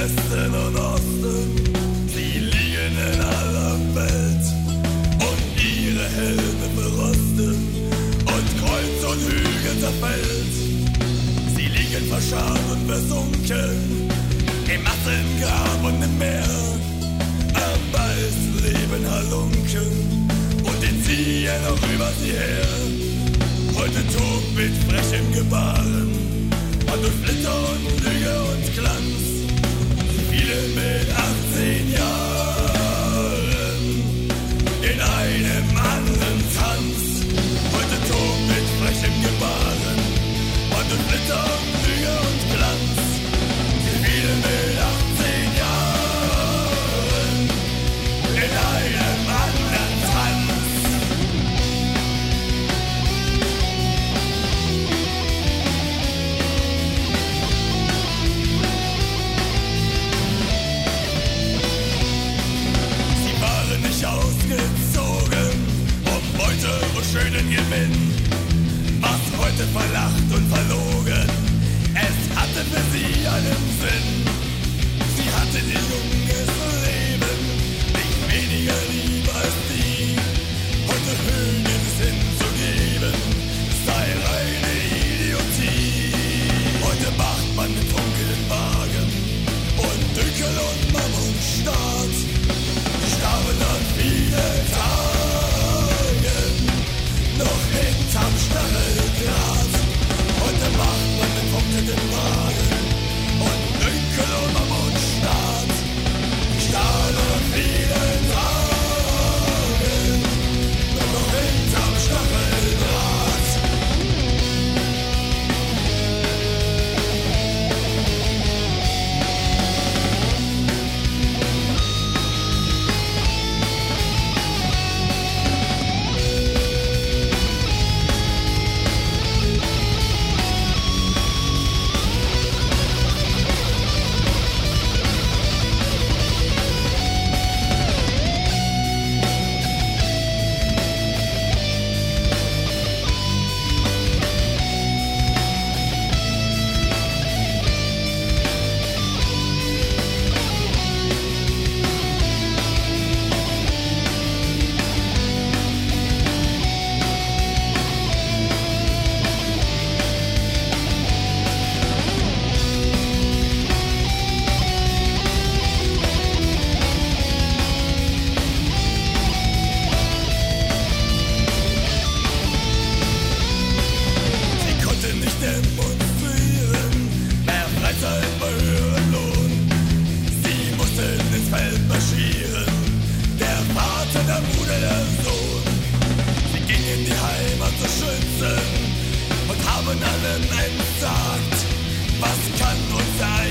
Westen und Osten, sie liegen in aller Welt. Und ihre Helme verrosten. Und Kreuz und Hügel zerfällt. Sie liegen verscharrt und versunken. Im Massengrab und im Meer, am weißen Leben halunken. Und den ziehen auch über sie her. Heute tobt mit frechem Gebaren, und durch Flitter und Lüge und Glanz. Und schönen Gewinn. Was heute verlacht und verlogen, es hatte für sie einen Sohn. Sie gingen die Heimat zu schützen und haben allen entsagt, was kann uns der